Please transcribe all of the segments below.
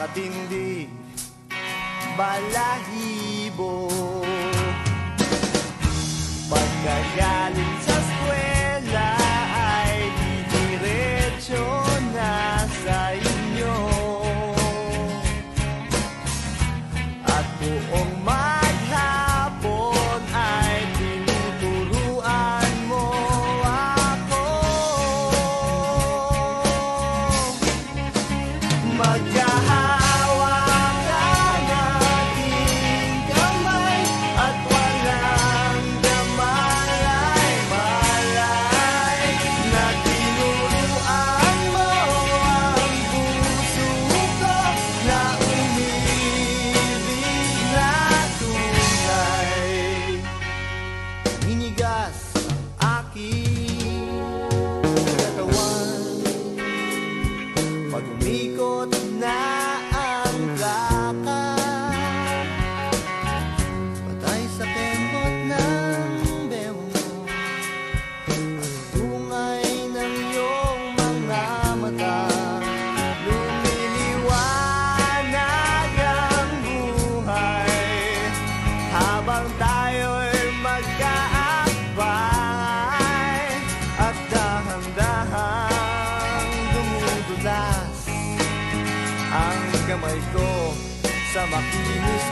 katindi balahibo. Pagkagaling sa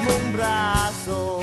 mismo un brazo.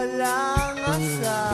walang hmm. asal